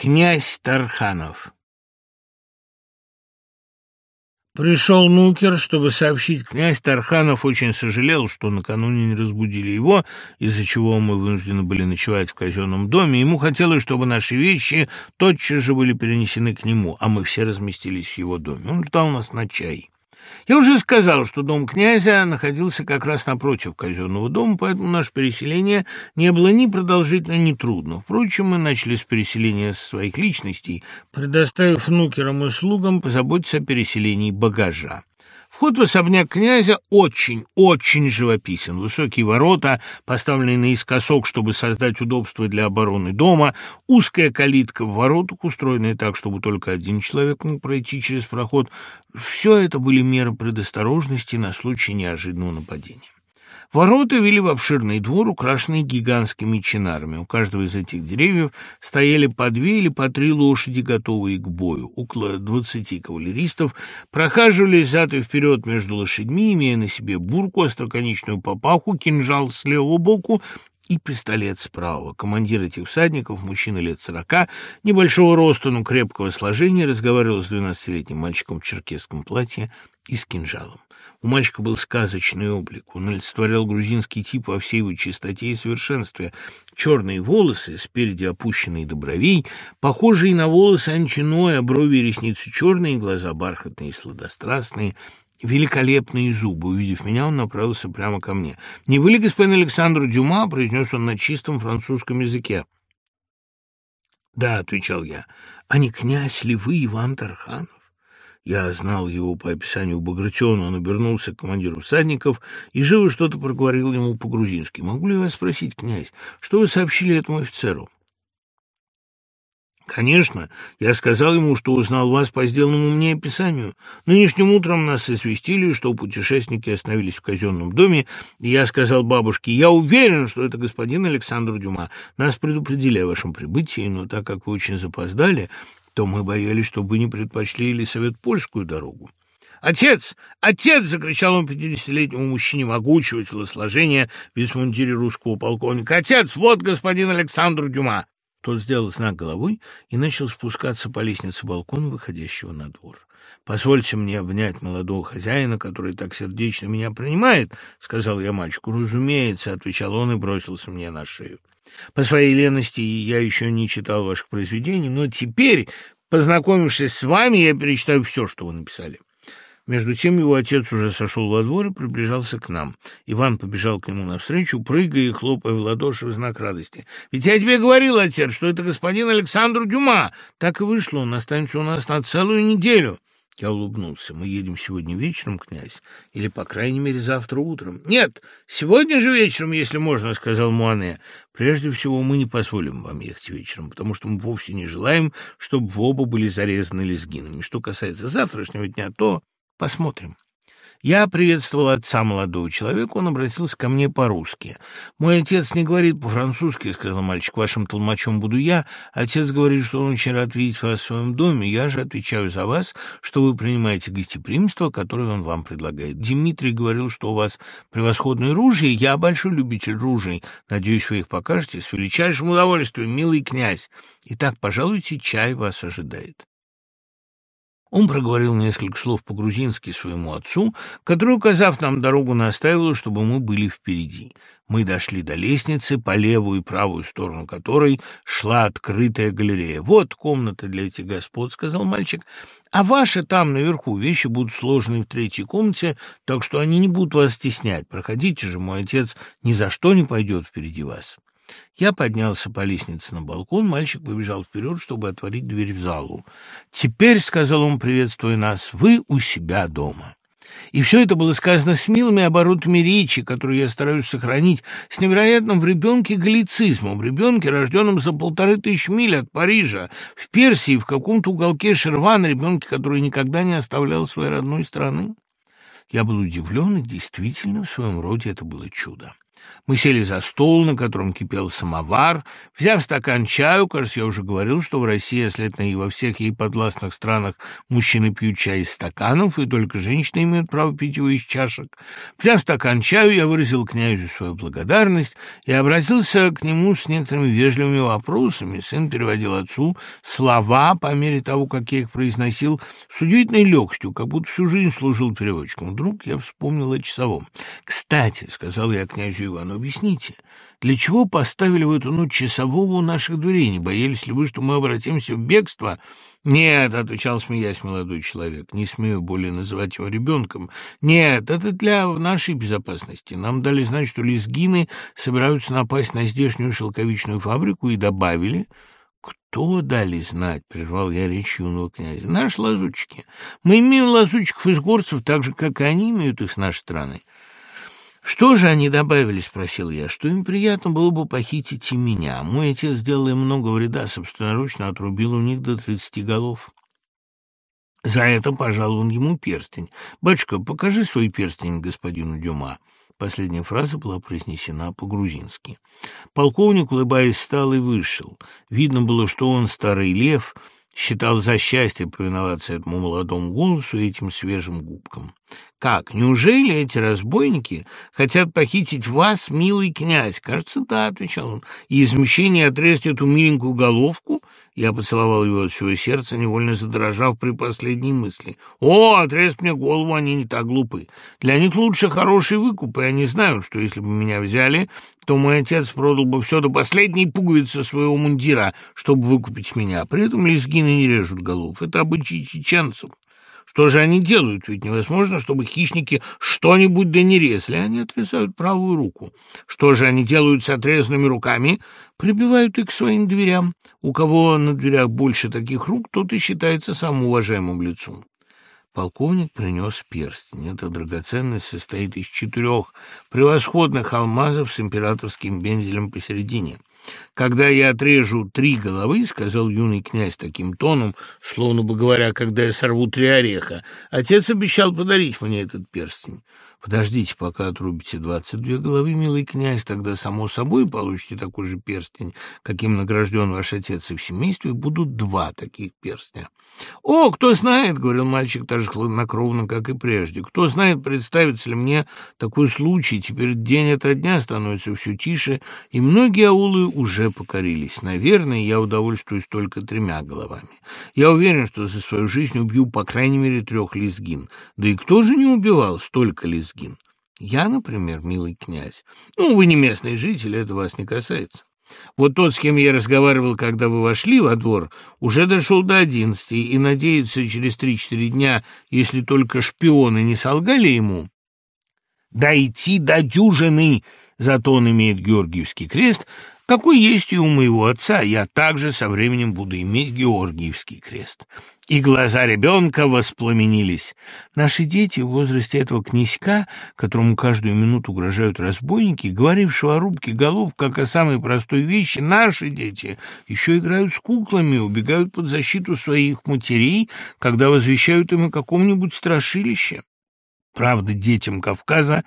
Князь Тарханов Пришел Нукер, чтобы сообщить, князь Тарханов очень сожалел, что накануне не разбудили его, из-за чего мы вынуждены были ночевать в казенном доме. Ему хотелось, чтобы наши вещи тотчас же были перенесены к нему, а мы все разместились в его доме. Он ждал нас на чай. Я уже сказал, что дом князя находился как раз напротив казенного дома, поэтому наше переселение не было ни продолжительно, ни трудно. Впрочем, мы начали с переселения своих личностей, предоставив внукерам и слугам позаботиться о переселении багажа. Вход в особняк князя очень-очень живописен. Высокие ворота, поставленные наискосок, чтобы создать удобство для обороны дома, узкая калитка в воротах, устроенная так, чтобы только один человек мог пройти через проход. Все это были меры предосторожности на случай неожиданного нападения. Ворота вели в обширный двор, украшенный гигантскими чинарами. У каждого из этих деревьев стояли по две или по три лошади, готовые к бою. Около двадцати кавалеристов прохаживались зад и вперед между лошадьми, имея на себе бурку, остроконечную папаху, кинжал с левого боку и пистолет справа. Командир этих всадников, мужчина лет сорока, небольшого роста, но крепкого сложения, разговаривал с двенадцатилетним мальчиком в черкесском платье и с кинжалом. У мальчика был сказочный облик. Он олицетворял грузинский тип во всей его чистоте и совершенстве. Черные волосы, спереди опущенные до бровей, похожие на волосы Анчиной, а брови и ресницы черные, глаза бархатные и сладострастные, великолепные зубы. Увидев меня, он направился прямо ко мне. «Не вы ли, господин Александр Дюма?» — произнес он на чистом французском языке. «Да», — отвечал я, — «а не князь ли вы, Иван Тарханов?» Я знал его по описанию Багратиона. Он обернулся к командиру всадников и живо что-то проговорил ему по-грузински. «Могу ли вас спросить, князь, что вы сообщили этому офицеру?» «Конечно. Я сказал ему, что узнал вас по сделанному мне описанию. Нынешним утром нас известили, что путешественники остановились в казенном доме, и я сказал бабушке, я уверен, что это господин Александр Дюма. Нас предупредили о вашем прибытии, но так как вы очень запоздали, то мы боялись, что вы не предпочли или совет польскую дорогу. «Отец! Отец!» — закричал он пятидесятилетнему мужчине могучего телосложения в вицмундире русского полковника. «Отец! Вот господин Александр Дюма!» Тот сделал знак головой и начал спускаться по лестнице балкона, выходящего на двор. «Позвольте мне обнять молодого хозяина, который так сердечно меня принимает», — сказал я мальчику. «Разумеется», — отвечал он и бросился мне на шею. По своей лености я еще не читал ваших произведений, но теперь, познакомившись с вами, я перечитаю все, что вы написали. Между тем его отец уже сошел во двор и приближался к нам. Иван побежал к нему навстречу, прыгая и хлопая в ладоши в знак радости. «Ведь я тебе говорил, отец, что это господин Александр Дюма!» Так и вышло, он останется у нас на целую неделю. Я улыбнулся. «Мы едем сегодня вечером, князь? Или, по крайней мере, завтра утром?» «Нет, сегодня же вечером, если можно», — сказал Муане. «Прежде всего, мы не позволим вам ехать вечером, потому что мы вовсе не желаем, чтобы вы оба были зарезаны лезгинами. Что касается завтрашнего дня, то посмотрим». Я приветствовал отца молодого человека, он обратился ко мне по-русски. «Мой отец не говорит по-французски», — сказал мальчик, — «вашим толмачом буду я. Отец говорит, что он очень рад видеть вас в своем доме. Я же отвечаю за вас, что вы принимаете гостеприимство, которое он вам предлагает. Дмитрий говорил, что у вас превосходные ружья. Я большой любитель ружей. Надеюсь, вы их покажете с величайшим удовольствием, милый князь. Итак, пожалуйте, чай вас ожидает». Он проговорил несколько слов по-грузински своему отцу, который, указав нам дорогу, настаивал, чтобы мы были впереди. Мы дошли до лестницы, по левую и правую сторону которой шла открытая галерея. «Вот комната для этих господ», — сказал мальчик. «А ваши там наверху вещи будут сложены в третьей комнате, так что они не будут вас стеснять. Проходите же, мой отец ни за что не пойдет впереди вас». Я поднялся по лестнице на балкон, мальчик побежал вперед, чтобы отворить дверь в залу. «Теперь», — сказал он, приветствуя нас, — «вы у себя дома». И все это было сказано с милыми оборотами речи, которые я стараюсь сохранить, с невероятным в ребенке галлицизмом, в ребенке, рожденном за полторы тысячи миль от Парижа, в Персии, в каком-то уголке Шервана, ребенке, который никогда не оставлял своей родной страны. Я был удивлен, и действительно, в своем роде это было чудо. Мы сели за стол, на котором кипел самовар. Взяв стакан чаю, кажется, я уже говорил, что в России, а следовательно и во всех ей подвластных странах, мужчины пьют чай из стаканов, и только женщины имеют право пить его из чашек. Взяв стакан чаю, я выразил князю свою благодарность и обратился к нему с некоторыми вежливыми вопросами. Сын переводил отцу слова по мере того, как я их произносил, с удивительной легкостью, как будто всю жизнь служил переводчиком. Вдруг я вспомнил о часовом. «Кстати», — сказал я князю Ивану, объясните, для чего поставили в эту ночь часового у наших дверей? Не боялись ли вы, что мы обратимся в бегство?» «Нет», — отвечал, смеясь молодой человек, — «не смею более называть его ребенком. Нет, это для нашей безопасности. Нам дали знать, что лезгины собираются напасть на здешнюю шелковичную фабрику и добавили...» «Кто дали знать?» — прервал я речь юного князя. «Наши лазутчики. Мы имеем лазутчиков из горцев так же, как и они имеют их с нашей страны. «Что же они добавили?» — спросил я. «Что им приятно было бы похитить и меня. Мой отец сделал им много вреда, собственноручно отрубил у них до тридцати голов». За это пожалован ему перстень. «Батюшка, покажи свой перстень господину Дюма». Последняя фраза была произнесена по-грузински. Полковник, улыбаясь, встал и вышел. Видно было, что он, старый лев, считал за счастье повиноваться этому молодому голосу и этим свежим губкам. «Как, неужели эти разбойники хотят похитить вас, милый князь?» «Кажется, да», — отвечал он, — «и из мщения отрезать эту миленькую головку?» Я поцеловал его от всего сердца, невольно задрожав при последней мысли. «О, отрезать мне голову, они не так глупы. Для них лучше хороший выкуп, и они знают, что если бы меня взяли, то мой отец продал бы все до последней пуговицы своего мундира, чтобы выкупить меня. При этом лезгины не режут голов. Это обычай чеченцев». Что же они делают? Ведь невозможно, чтобы хищники что-нибудь да не резали. Они отрезают правую руку. Что же они делают с отрезанными руками? Прибивают их к своим дверям. У кого на дверях больше таких рук, тот и считается самым уважаемым лицом. Полковник принес перстень. Эта драгоценность состоит из четырех превосходных алмазов с императорским бензелем посередине. «Когда я отрежу три головы, — сказал юный князь таким тоном, словно бы говоря, когда я сорву три ореха, — отец обещал подарить мне этот перстень. Подождите, пока отрубите двадцать две головы, милый князь, тогда, само собой, получите такой же перстень, каким награжден ваш отец и в семействе, будут два таких перстня. «О, кто знает, — говорил мальчик так же хладнокровно, как и прежде, — кто знает, представится ли мне такой случай, теперь день ото дня становится все тише, и многие аулы уже покорились. Наверное, я удовольствуюсь только тремя головами. Я уверен, что за свою жизнь убью по крайней мере трех лезгин. Да и кто же не убивал столько лезгин? Я, например, милый князь. Ну, вы не местный житель, это вас не касается. Вот тот, с кем я разговаривал, когда вы вошли во двор, уже дошел до одиннадцати и надеется через три-четыре дня, если только шпионы не солгали ему, дойти до дюжины. Зато он имеет Георгиевский крест, какой есть и у моего отца. Я также со временем буду иметь Георгиевский крест. И глаза ребенка воспламенились. Наши дети в возрасте этого князька, которому каждую минуту угрожают разбойники, говорившего о рубке голов, как о самой простой вещи, наши дети еще играют с куклами, убегают под защиту своих матерей, когда возвещают им о каком-нибудь страшилище. Правда, детям Кавказа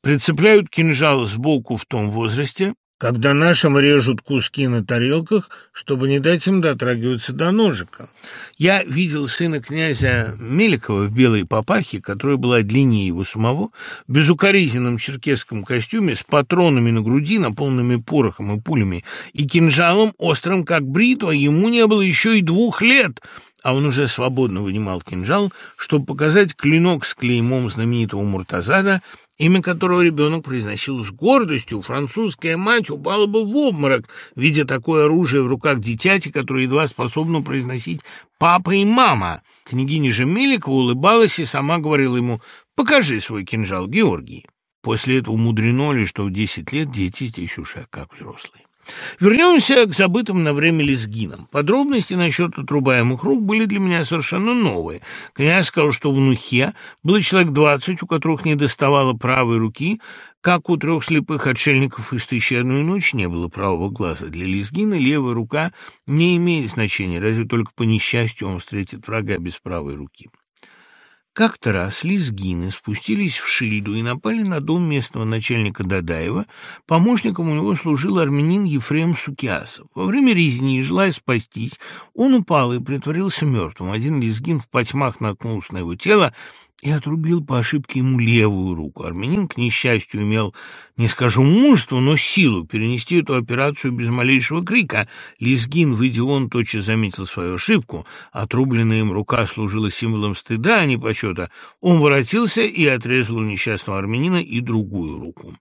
прицепляют кинжал сбоку в том возрасте, когда нашим режут куски на тарелках, чтобы не дать им дотрагиваться до ножика. Я видел сына князя Меликова в белой папахе, которая была длиннее его самого, в безукоризненном черкесском костюме с патронами на груди, наполненными порохом и пулями, и кинжалом острым, как бритва, ему не было еще и двух лет — а он уже свободно вынимал кинжал, чтобы показать клинок с клеймом знаменитого Муртазада имя которого ребенок произносил с гордостью, французская мать упала бы в обморок, видя такое оружие в руках дитяти, которое едва способно произносить «папа» и «мама». Княгиня же Меликова улыбалась и сама говорила ему «покажи свой кинжал, Георгий». После этого мудрено ли, что в десять лет дети здесь уже как взрослые. Вернемся к забытым на время лезгинам. Подробности насчет отрубаемых рук были для меня совершенно новые. Князь сказал, что в Нухе было человек двадцать, у которых не доставало правой руки, как у трех слепых отшельников из «Тысячи одной ночи» не было правого глаза. Для лезгина левая рука не имеет значения, разве только по несчастью он встретит врага без правой руки. Как-то раз лезгины спустились в Шильду и напали на дом местного начальника Дадаева. Помощником у него служил армянин Ефрем Сукиасов. Во время резни, желая спастись, он упал и притворился мертвым. Один лезгин в потьмах наткнулся на его тело и отрубил по ошибке ему левую руку. Армянин, к несчастью, имел, не скажу мужество, но силу перенести эту операцию без малейшего крика. Лизгин, выйдя он, тотчас заметил свою ошибку. Отрубленная им рука служила символом стыда, а не почета. Он воротился и отрезал у несчастного армянина и другую руку.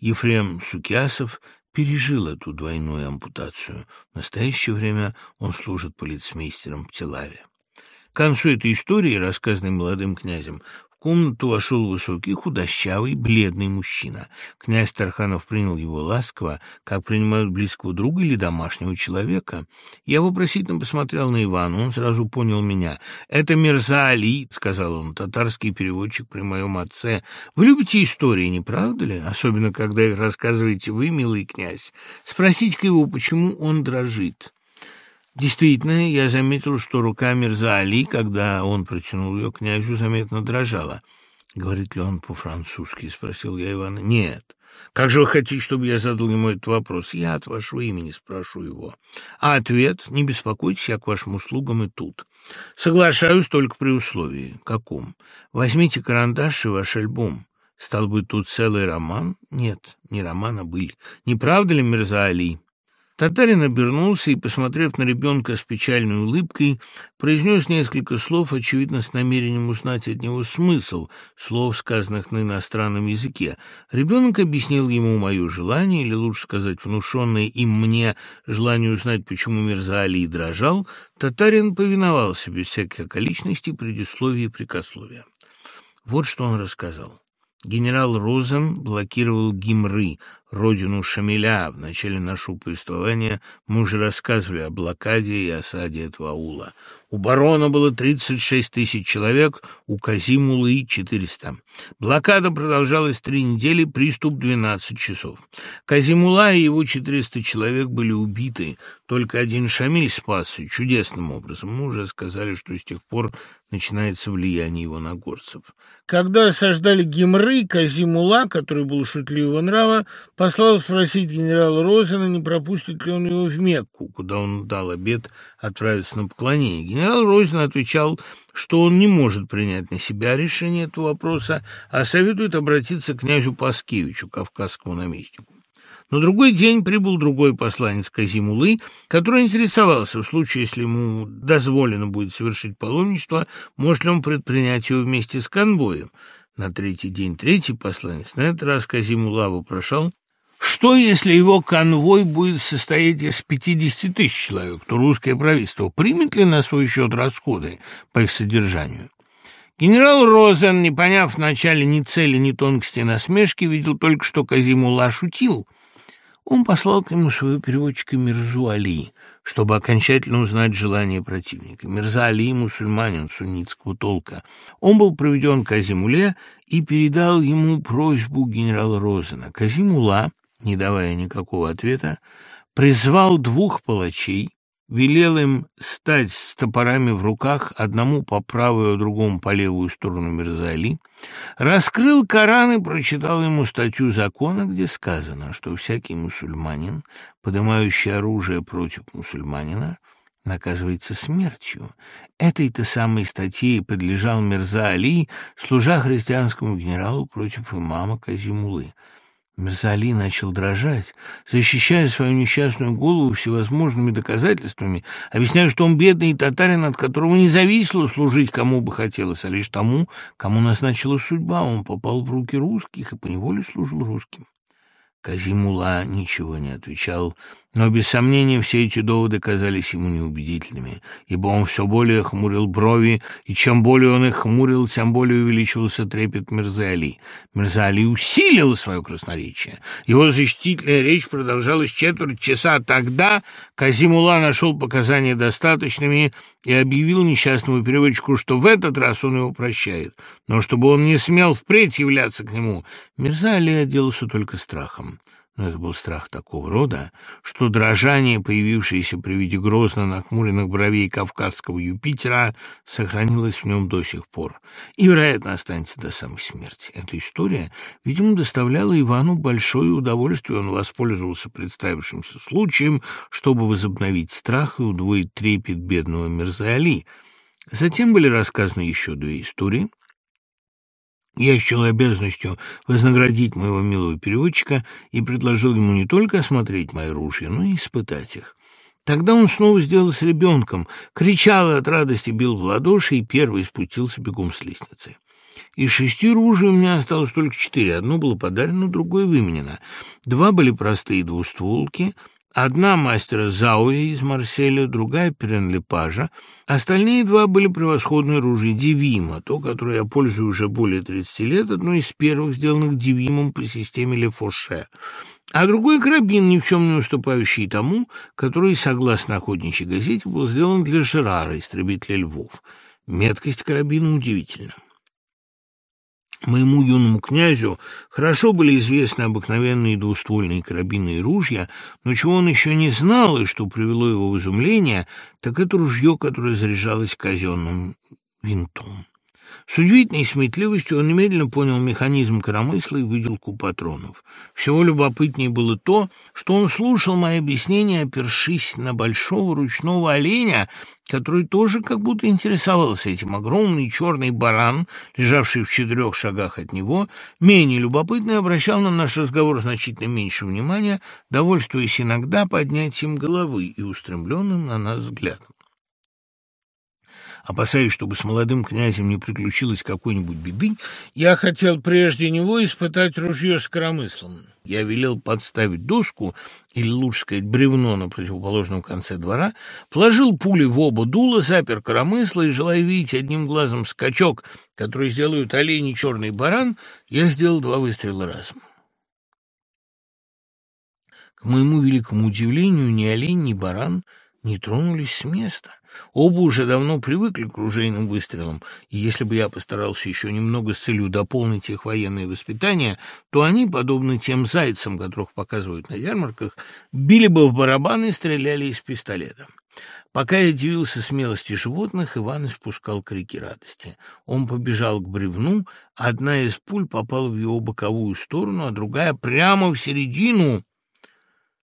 Ефрем Сукиасов пережил эту двойную ампутацию. В настоящее время он служит полицмейстером в Телаве. К концу этой истории, рассказанной молодым князем, в комнату вошел высокий, худощавый, бледный мужчина. Князь Тарханов принял его ласково, как принимают близкого друга или домашнего человека. Я вопросительно посмотрел на Ивана, он сразу понял меня. «Это Мирза Али», — сказал он, — «татарский переводчик при моем отце. Вы любите истории, не правда ли? Особенно, когда их рассказываете вы, милый князь. Спросите-ка его, почему он дрожит». Действительно, я заметил, что рука Мирза Али, когда он протянул ее князю, заметно дрожала. «Говорит ли он по-французски?» — спросил я Ивана. «Нет. Как же вы хотите, чтобы я задал ему этот вопрос? Я от вашего имени спрошу его. А ответ? Не беспокойтесь, я к вашим услугам и тут. Соглашаюсь только при условии. Каком? Возьмите карандаш и ваш альбом. Стал бы тут целый роман? Нет, не роман, а быль. Не правда ли, Мирза Али?» Татарин обернулся и, посмотрев на ребенка с печальной улыбкой, произнес несколько слов, очевидно, с намерением узнать от него смысл слов, сказанных на иностранном языке. Ребенок объяснил ему мое желание, или, лучше сказать, внушенное им мне желание узнать, почему Мирза Али дрожал. Татарин повиновался без всяких околичностей, предисловий и прикословия. Вот что он рассказал. Генерал Розен блокировал Гимры, родину Шамиля. В начале нашего повествования мы уже рассказывали о блокаде и осаде этого аула. У барона было 36 тысяч человек, у Казимулы — 400. Блокада продолжалась три недели, приступ — 12 часов. Казимула и его 400 человек были убиты, только один Шамиль спасся чудесным образом. Мы уже сказали, что с тех пор начинается влияние его на горцев. Когда осаждали Гимры, Казимула, который был шутливого нрава, послал спросить генерала Розена, не пропустит ли он его в Мекку, куда он дал обед отправиться на поклонение. Генерал Розен отвечал, что он не может принять на себя решение этого вопроса, а советует обратиться к князю Паскевичу, кавказскому наместнику. На другой день прибыл другой посланец Казимулы, который интересовался, в случае, если ему дозволено будет совершить паломничество, может ли он предпринять его вместе с конвоем. На третий день третий посланец, на этот раз Казимула вопрошал, что, если его конвой будет состоять из 50 тысяч человек, то русское правительство примет ли на свой счет расходы по их содержанию? Генерал Розен, не поняв вначале ни цели, ни тонкости насмешки, видел только, что Казимула шутил. Он послал к нему своего переводчика Мирзу Али, чтобы окончательно узнать желание противника. Мирза Али – мусульманин суннитского толка. Он был проведен Казимуле и передал ему просьбу генерала Розена. Казимула не давая никакого ответа, призвал двух палачей, велел им стать с топорами в руках, одному по правую, а другому по левую сторону Мирзали, раскрыл Коран и прочитал ему статью закона, где сказано, что всякий мусульманин, поднимающий оружие против мусульманина, наказывается смертью. Этой-то самой статье подлежал Мирза Али, служа христианскому генералу против имама Казимулы. Мерзали начал дрожать, защищая свою несчастную голову всевозможными доказательствами, объясняя, что он бедный татарин, от которого не зависело служить кому бы хотелось, а лишь тому, кому назначила судьба. Он попал в руки русских и поневоле служил русским. Казимула ничего не отвечал, но, без сомнения, все эти доводы казались ему неубедительными, ибо он все более хмурил брови, и чем более он их хмурил, тем более увеличивался трепет Мирзали. Мирзали усилил свое красноречие. Его защитительная речь продолжалась четверть часа. Тогда Казимула нашел показания достаточными и объявил несчастному переводчику, что в этот раз он его прощает, но чтобы он не смел впредь являться к нему. Мирзали отделался только страхом. Но это был страх такого рода, что дрожание, появившееся при виде грозно нахмуренных бровей кавказского Юпитера, сохранилось в нем до сих пор и, вероятно, останется до самой смерти. Эта история, видимо, доставляла Ивану большое удовольствие. Он воспользовался представившимся случаем, чтобы возобновить страх и удвоить трепет бедного Мирза-Али. Затем были рассказаны еще две истории — я счел обязанностью вознаградить моего милого переводчика и предложил ему не только осмотреть мои ружья, но и испытать их. Тогда он снова сделался ребенком, кричал от радости, бил в ладоши и первый спустился бегом с лестницы. Из шести ружей у меня осталось только четыре. Одно было подарено, другое выменено. Два были простые двустволки — Одна мастера Зауи из Марселя, другая Перенлепажа. Остальные два были превосходные ружья Дивима, то, которое я пользую уже более 30 лет, одно из первых, сделанных Дивимом по системе Лефоше. А другой карабин, ни в чем не уступающий тому, который, согласно охотничьей газете, был сделан для Жерара, истребителя львов. Меткость карабина удивительна. Моему юному князю хорошо были известны обыкновенные двуствольные карабины и ружья, но чего он еще не знал и что привело его в изумление, так это ружье, которое заряжалось казенным винтом. С удивительной сметливостью он немедленно понял механизм коромысла и выделку патронов. Всего любопытнее было то, что он слушал мои объяснения, опершись на большого ручного оленя, который тоже как будто интересовался этим. Огромный черный баран, лежавший в четырех шагах от него, менее любопытный, обращал на наш разговор значительно меньше внимания, довольствуясь иногда поднятием головы и устремленным на нас взглядом. Опасаясь, чтобы с молодым князем не приключилось какой-нибудь беды, я хотел прежде него испытать ружье с коромыслом. Я велел подставить доску, или лучше сказать бревно на противоположном конце двора, положил пули в оба дула, запер коромысло и, желая видеть одним глазом скачок, который сделают олень и черный баран, я сделал два выстрела разом. К моему великому удивлению, ни олень, ни баран — не тронулись с места. Оба уже давно привыкли к ружейным выстрелам, и если бы я постарался еще немного с целью дополнить их военное воспитание, то они, подобно тем зайцам, которых показывают на ярмарках, били бы в барабаны и стреляли из пистолета. Пока я дивился смелости животных, Иван испускал крики радости. Он побежал к бревну, одна из пуль попала в его боковую сторону, а другая прямо в середину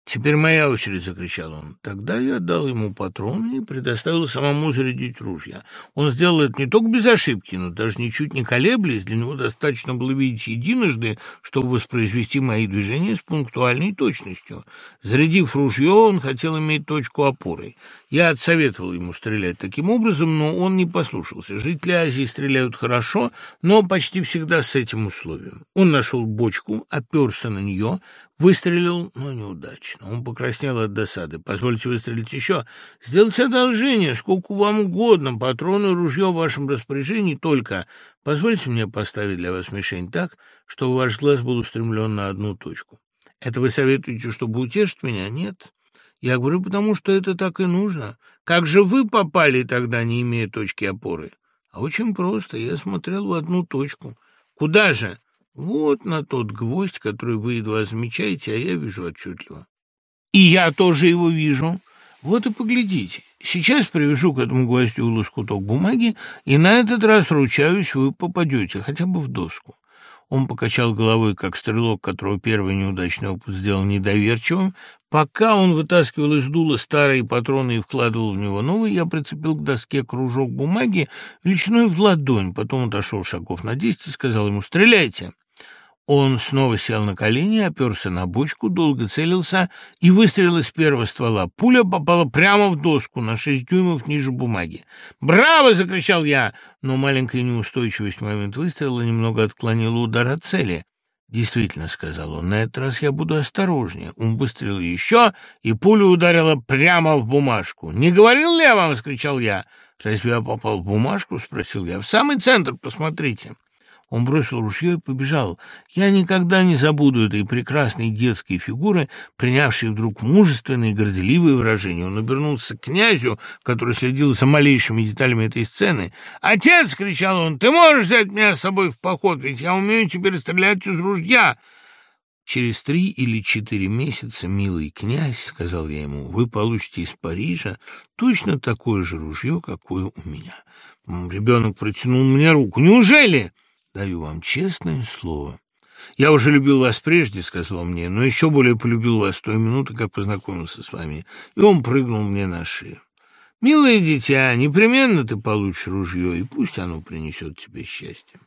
«Теперь моя очередь!» — закричал он. Тогда я дал ему патроны и предоставил самому зарядить ружья. Он сделал это не только без ошибки, но даже ничуть не колеблясь. Для него достаточно было видеть единожды, чтобы воспроизвести мои движения с пунктуальной точностью. Зарядив ружье, он хотел иметь точку опоры. Я отсоветовал ему стрелять таким образом, но он не послушался. Жители Азии стреляют хорошо, но почти всегда с этим условием. Он нашел бочку, оперся на нее, выстрелил, но неудачно. Он покраснел от досады. «Позвольте выстрелить еще. Сделайте одолжение, сколько вам угодно. Патроны, ружье в вашем распоряжении только. Позвольте мне поставить для вас мишень так, чтобы ваш глаз был устремлен на одну точку. Это вы советуете, чтобы утешить меня? Нет». Я говорю, потому что это так и нужно. Как же вы попали тогда, не имея точки опоры? А очень просто. Я смотрел в одну точку. Куда же? Вот на тот гвоздь, который вы едва замечаете, а я вижу отчетливо. И я тоже его вижу. Вот и поглядите. Сейчас привяжу к этому гвоздю лоскуток бумаги, и на этот раз, ручаюсь, вы попадете хотя бы в доску. Он покачал головой, как стрелок, которого первый неудачный опыт сделал недоверчивым. Пока он вытаскивал из дула старые патроны и вкладывал в него новые, я прицепил к доске кружок бумаги величиной в ладонь. Потом отошел шагов на десять и сказал ему «Стреляйте!». Он снова сел на колени, оперся на бочку, долго целился и выстрелил из первого ствола. Пуля попала прямо в доску, на шесть дюймов ниже бумаги. «Браво!» — закричал я, но маленькая неустойчивость в момент выстрела немного отклонила удар от цели. «Действительно», — сказал он, — «на этот раз я буду осторожнее». Он выстрелил еще, и пуля ударила прямо в бумажку. «Не говорил ли я вам?» — скричал я. «Разве я попал в бумажку?» — спросил я. «В самый центр, посмотрите». Он бросил ружье и побежал. Я никогда не забуду этой прекрасной детской фигуры, принявшей вдруг мужественное и горделивое выражение. Он обернулся к князю, который следил за малейшими деталями этой сцены. «Отец!» — кричал он. «Ты можешь взять меня с собой в поход, ведь я умею теперь стрелять из ружья!» Через три или четыре месяца, милый князь, — сказал я ему, — вы получите из Парижа точно такое же ружье, какое у меня. Ребенок протянул мне руку. Неужели? Даю вам честное слово. Я уже любил вас прежде, — сказал мне, — но еще более полюбил вас той минуты, как познакомился с вами. И он прыгнул мне на шею. Милое дитя, непременно ты получишь ружье, и пусть оно принесет тебе счастье.